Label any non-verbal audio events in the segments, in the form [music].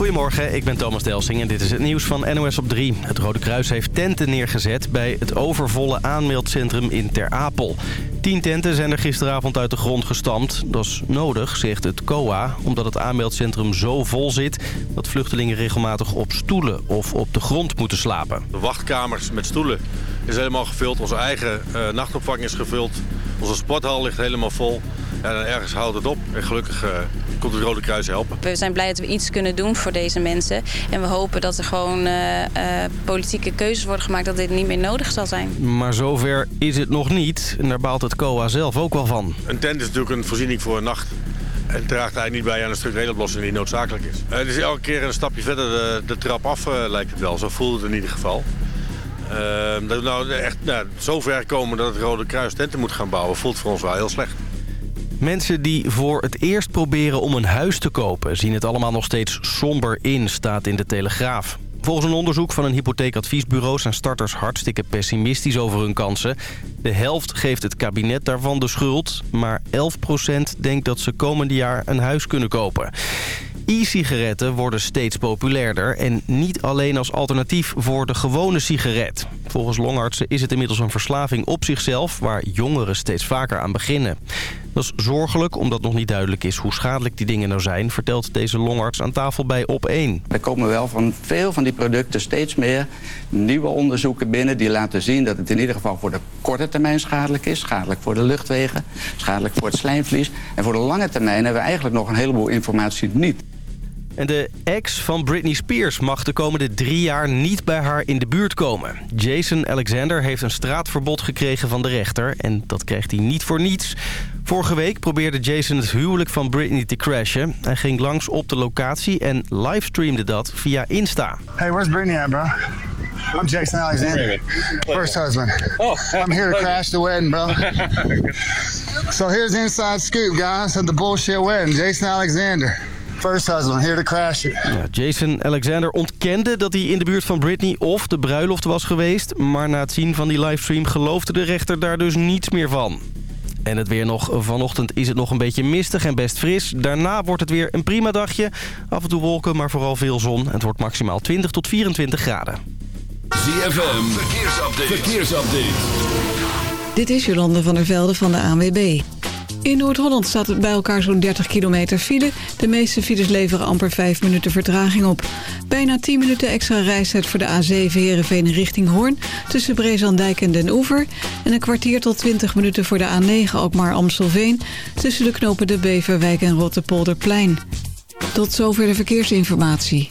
Goedemorgen, ik ben Thomas Delsing en dit is het nieuws van NOS op 3. Het Rode Kruis heeft tenten neergezet bij het overvolle aanmeldcentrum in Ter Apel. Tien tenten zijn er gisteravond uit de grond gestampt. Dat is nodig, zegt het COA, omdat het aanmeldcentrum zo vol zit... dat vluchtelingen regelmatig op stoelen of op de grond moeten slapen. De wachtkamers met stoelen is helemaal gevuld. Onze eigen uh, nachtopvang is gevuld. Onze sporthal ligt helemaal vol. En ergens houdt het op. En gelukkig uh, komt het Rode Kruis helpen. We zijn blij dat we iets kunnen doen voor deze mensen. En we hopen dat er gewoon uh, uh, politieke keuzes worden gemaakt... dat dit niet meer nodig zal zijn. Maar zover is het nog niet. En daar baalt het COA zelf ook wel van. Een tent is natuurlijk een voorziening voor een nacht. En draagt hij niet bij aan een structurele oplossing die noodzakelijk is. Het is elke keer een stapje verder de, de trap af, lijkt het wel. Zo voelt het in ieder geval. Uh, dat we nou echt nou, zover komen dat het Rode Kruis tenten moet gaan bouwen... voelt voor ons wel heel slecht. Mensen die voor het eerst proberen om een huis te kopen... zien het allemaal nog steeds somber in, staat in de Telegraaf. Volgens een onderzoek van een hypotheekadviesbureau... zijn starters hartstikke pessimistisch over hun kansen. De helft geeft het kabinet daarvan de schuld... maar 11% denkt dat ze komende jaar een huis kunnen kopen. E-sigaretten worden steeds populairder en niet alleen als alternatief voor de gewone sigaret. Volgens longartsen is het inmiddels een verslaving op zichzelf waar jongeren steeds vaker aan beginnen. Dat is zorgelijk omdat nog niet duidelijk is hoe schadelijk die dingen nou zijn, vertelt deze longarts aan tafel bij Op1. Er komen wel van veel van die producten steeds meer nieuwe onderzoeken binnen die laten zien dat het in ieder geval voor de korte termijn schadelijk is. Schadelijk voor de luchtwegen, schadelijk voor het slijmvlies. En voor de lange termijn hebben we eigenlijk nog een heleboel informatie niet. En de ex van Britney Spears mag de komende drie jaar niet bij haar in de buurt komen. Jason Alexander heeft een straatverbod gekregen van de rechter. En dat krijgt hij niet voor niets. Vorige week probeerde Jason het huwelijk van Britney te crashen. Hij ging langs op de locatie en livestreamde dat via Insta. Hey, where's Britney at, bro? I'm Jason Alexander, first husband. Oh, I'm here to crash the wedding, bro. [laughs] so here's the inside scoop, guys, of the bullshit wedding. Jason Alexander. First husband, here to crash it. Ja, Jason Alexander ontkende dat hij in de buurt van Britney of de bruiloft was geweest. Maar na het zien van die livestream geloofde de rechter daar dus niets meer van. En het weer nog. Vanochtend is het nog een beetje mistig en best fris. Daarna wordt het weer een prima dagje. Af en toe wolken, maar vooral veel zon. Het wordt maximaal 20 tot 24 graden. ZFM, verkeersupdate. verkeersupdate. Dit is Jolande van der Velde van de ANWB. In Noord-Holland staat het bij elkaar zo'n 30 kilometer file. De meeste files leveren amper 5 minuten vertraging op. Bijna 10 minuten extra reistijd voor de A7 Heerenveen richting Hoorn... tussen Brezandijk en Den Oever. En een kwartier tot 20 minuten voor de A9 Alkmaar-Amstelveen... tussen de knopen de Beverwijk en Rotterpolderplein. Tot zover de verkeersinformatie.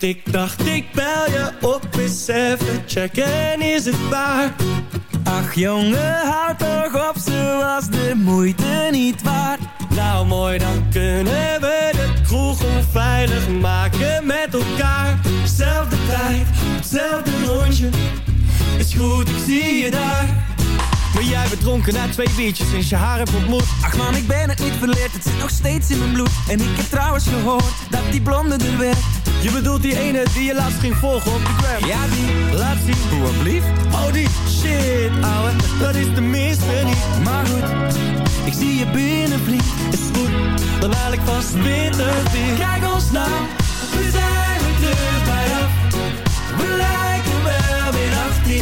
Ik dacht ik bel je op eens even checken, is het waar? Ach jongen, houd toch op, ze was de moeite niet waard. Nou mooi, dan kunnen we de kroeg onveilig maken met elkaar. Zelfde tijd, hetzelfde rondje. Is goed, ik zie je daar ben jij bedronken na twee biertjes sinds je haar hebt ontmoet? Ach man, ik ben het niet verleerd, het zit nog steeds in mijn bloed. En ik heb trouwens gehoord dat die blonde er werd. Je bedoelt die ene die je laatst ging volgen op de gram? Ja, die, laat zien. Hoe blief? Oh die, shit ouwe, dat is de minste niet. Maar goed, ik zie je binnen vriend Is goed, dan haal ik vast witte weer Kijk ons nou, we zijn weer terug bij af. We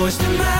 Het mooiste meisje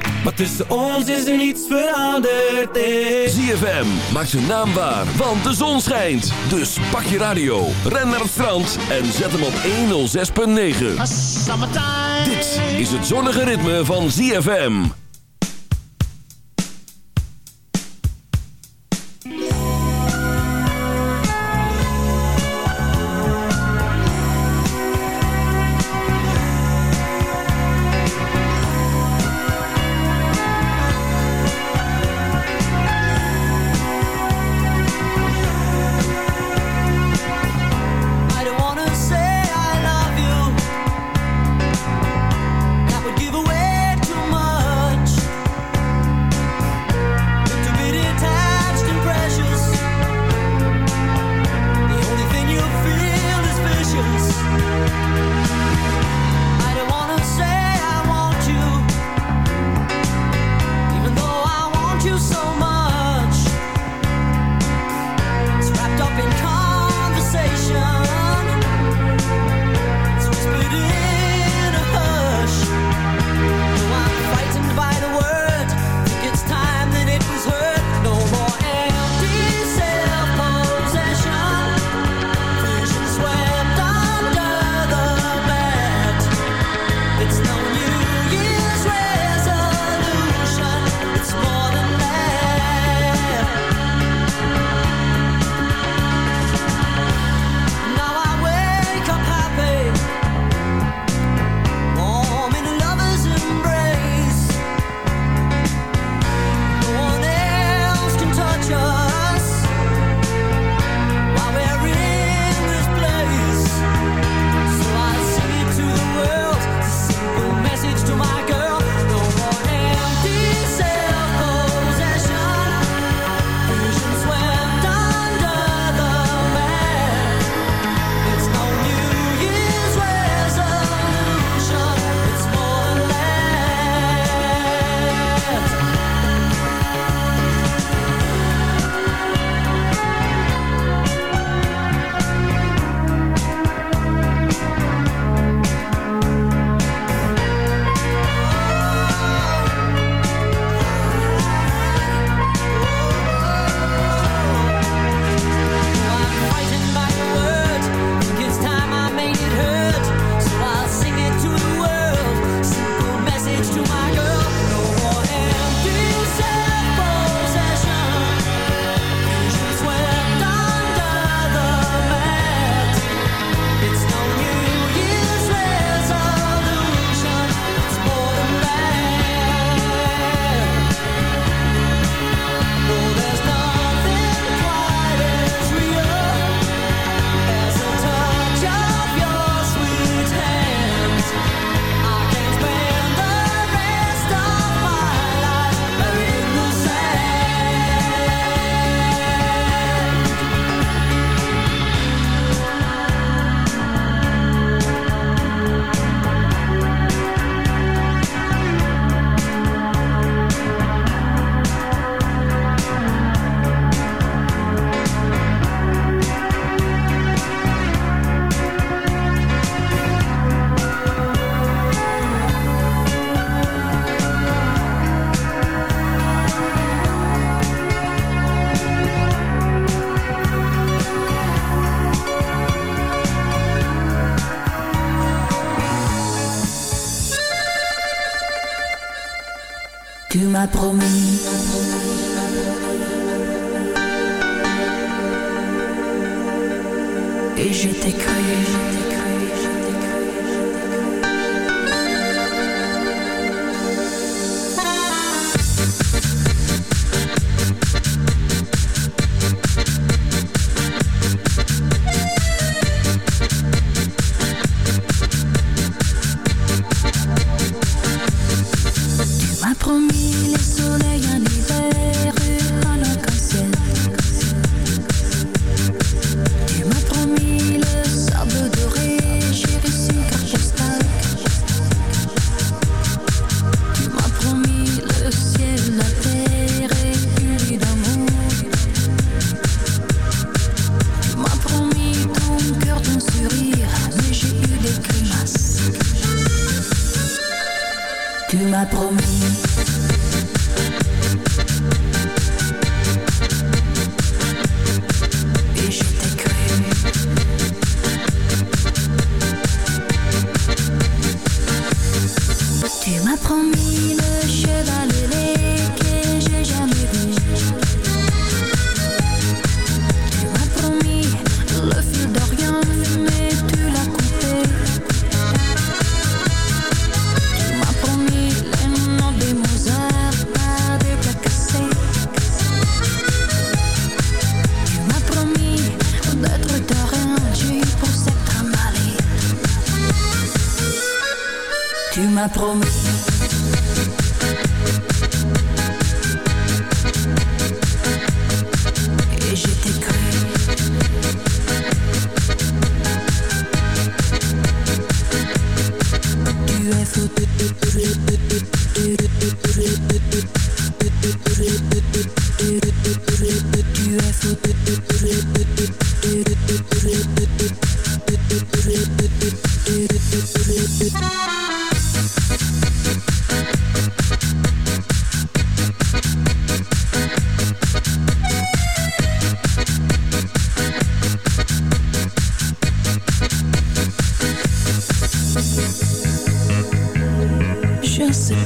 maar tussen ons is er niets veranderd. Eh. ZFM maakt zijn naam waar, want de zon schijnt. Dus pak je radio, ren naar het strand en zet hem op 106.9. Dit is het zonnige ritme van ZFM.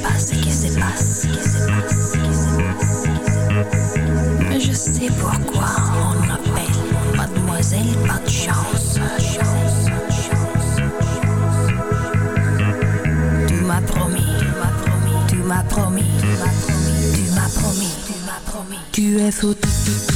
passe, qui se passe, qui se passe. Mais je sais pourquoi on m'appelle Mademoiselle Pas de chance. Tu m'as promis, tu m'as promis, tu m'as promis, tu m'as promis, tu m'as promis, tu m'as promis. Tu es foutu.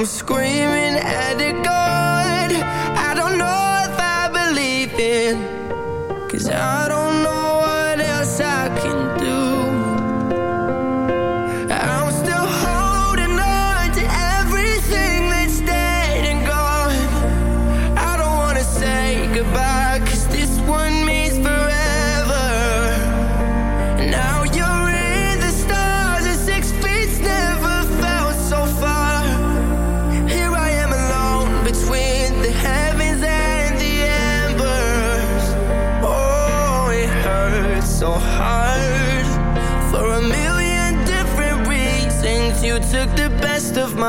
I'm screaming at the God. I don't know if I believe in Cause I don't know what else I can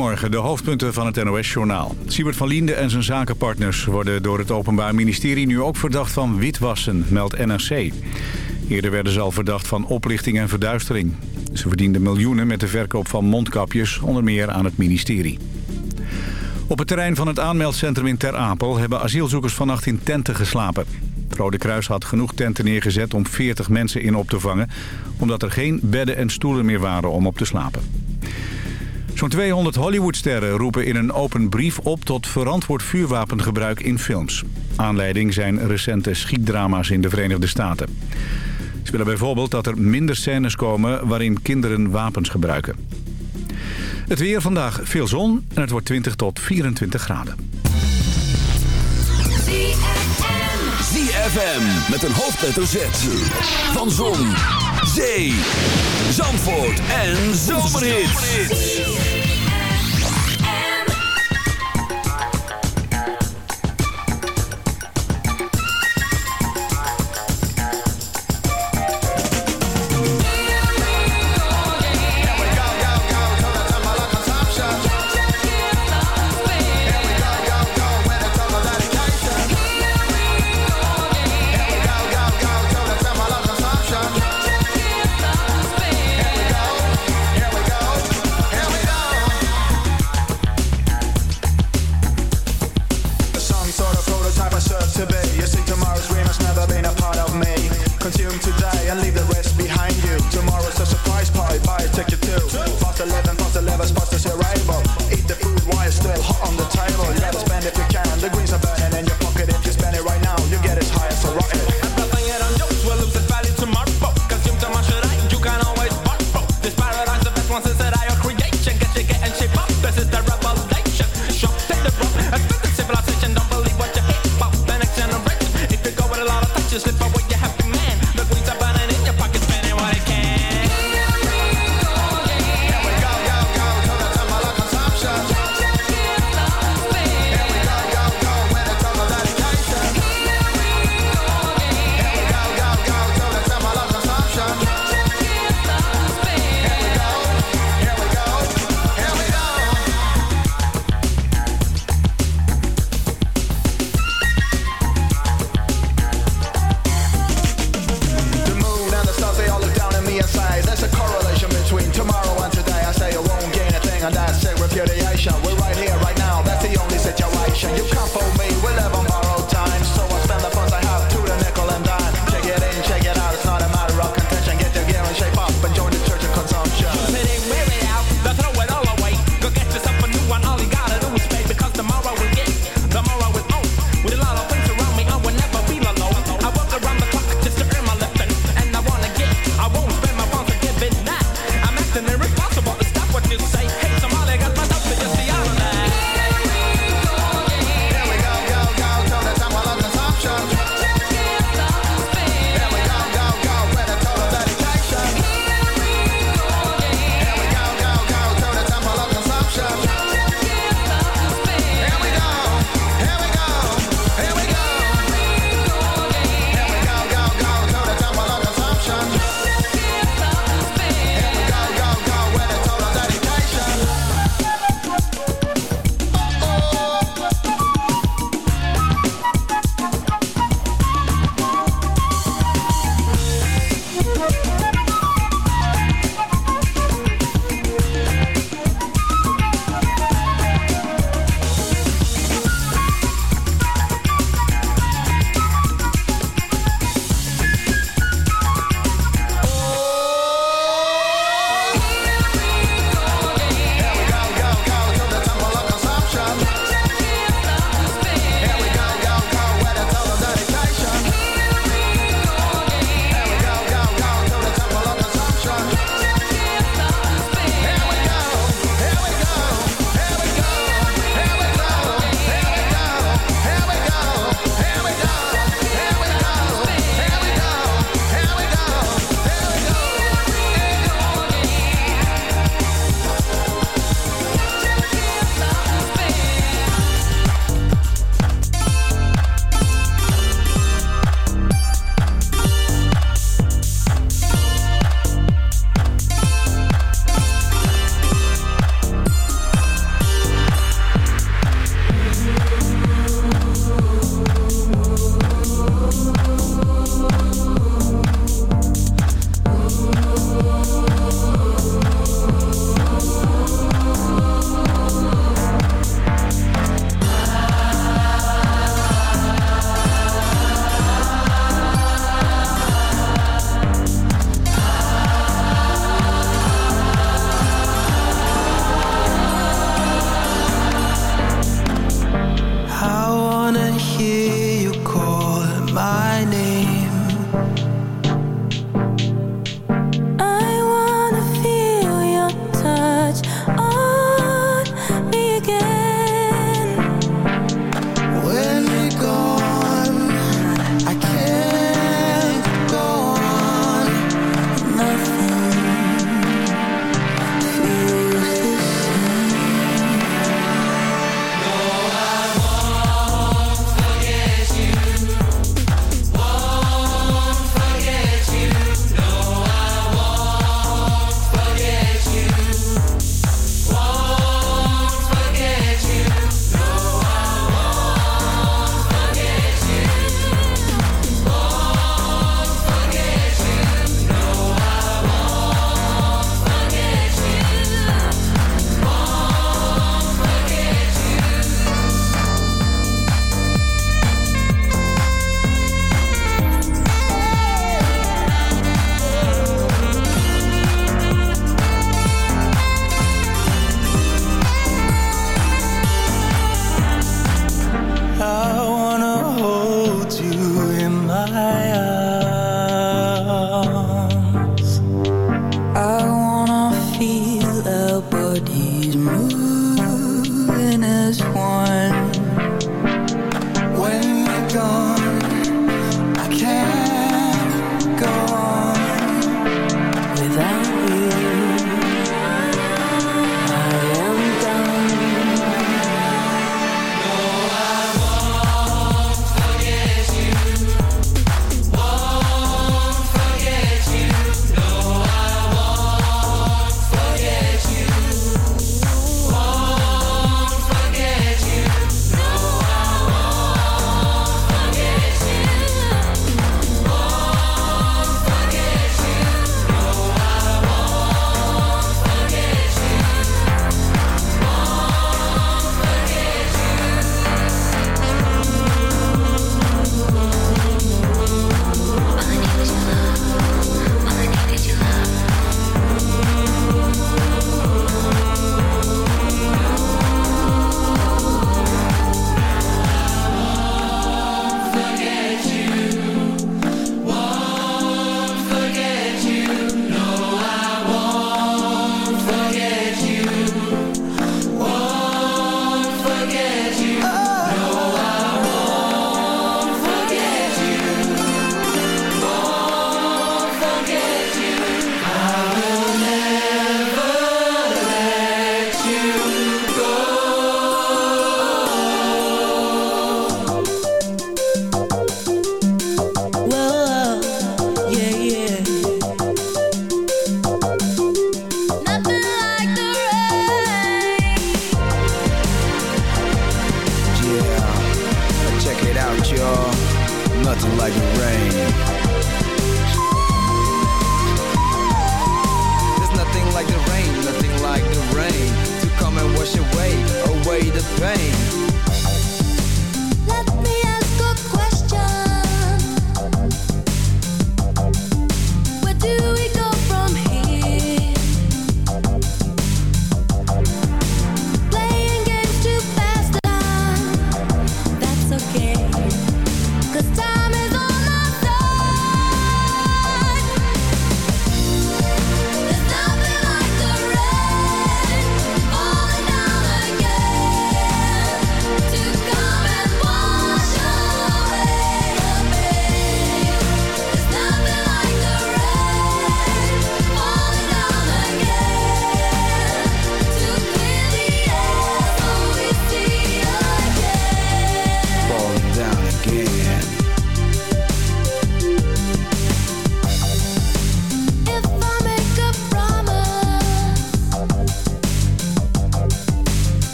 Goedemorgen, de hoofdpunten van het NOS-journaal. Siebert van Liende en zijn zakenpartners worden door het Openbaar Ministerie... nu ook verdacht van witwassen, meldt NRC. Eerder werden ze al verdacht van oplichting en verduistering. Ze verdienden miljoenen met de verkoop van mondkapjes, onder meer aan het ministerie. Op het terrein van het aanmeldcentrum in Ter Apel... hebben asielzoekers vannacht in tenten geslapen. Het Rode Kruis had genoeg tenten neergezet om 40 mensen in op te vangen... omdat er geen bedden en stoelen meer waren om op te slapen. Zo'n 200 Hollywoodsterren roepen in een open brief op tot verantwoord vuurwapengebruik in films. Aanleiding zijn recente schietdrama's in de Verenigde Staten. Ze willen bijvoorbeeld dat er minder scènes komen waarin kinderen wapens gebruiken. Het weer vandaag veel zon en het wordt 20 tot 24 graden. ZFM met een hoofdletter Z. Van Zon, Zee, Zandvoort en Zomerhit.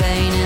vein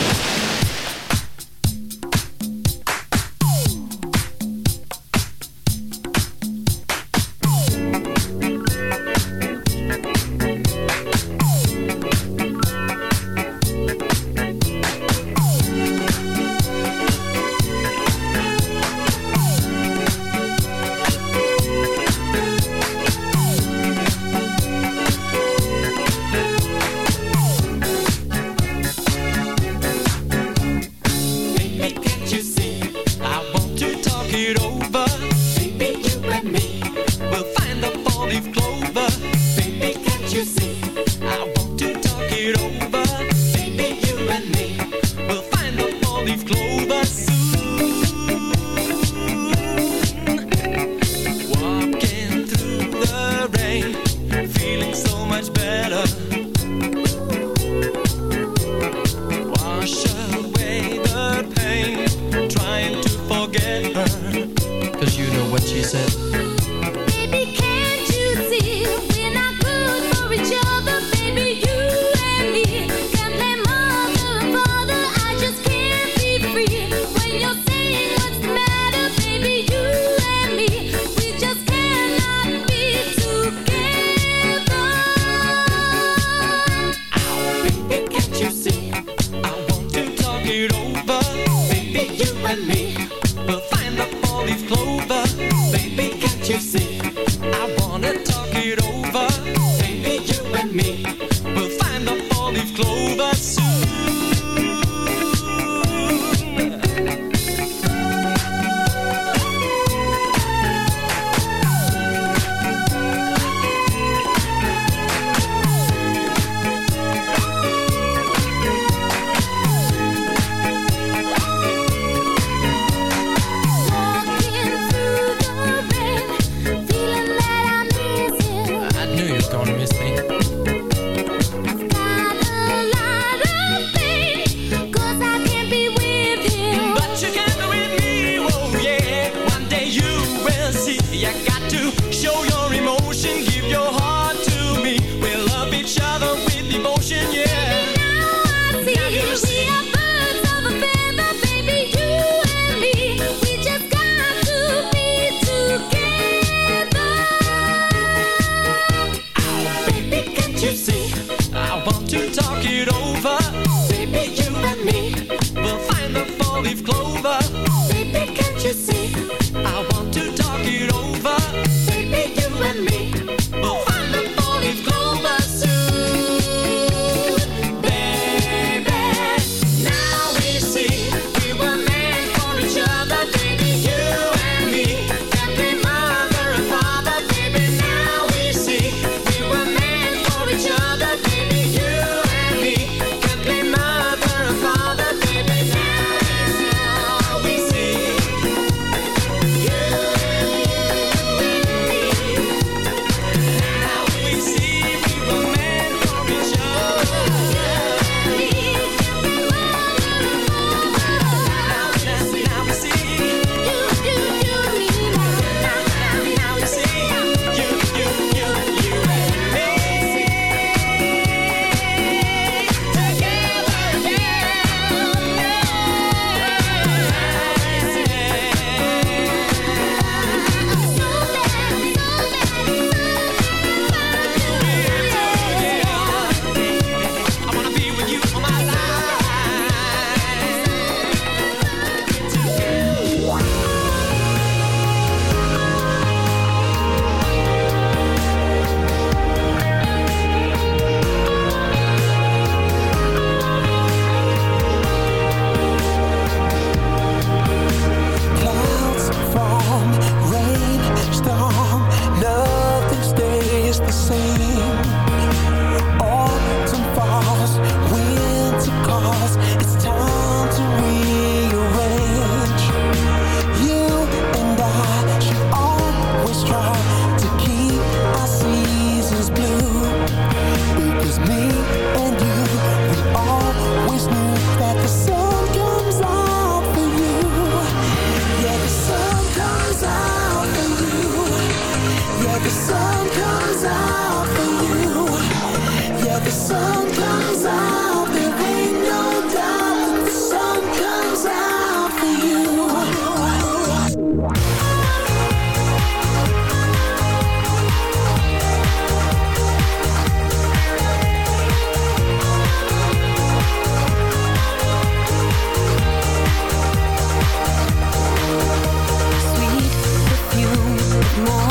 chasing more.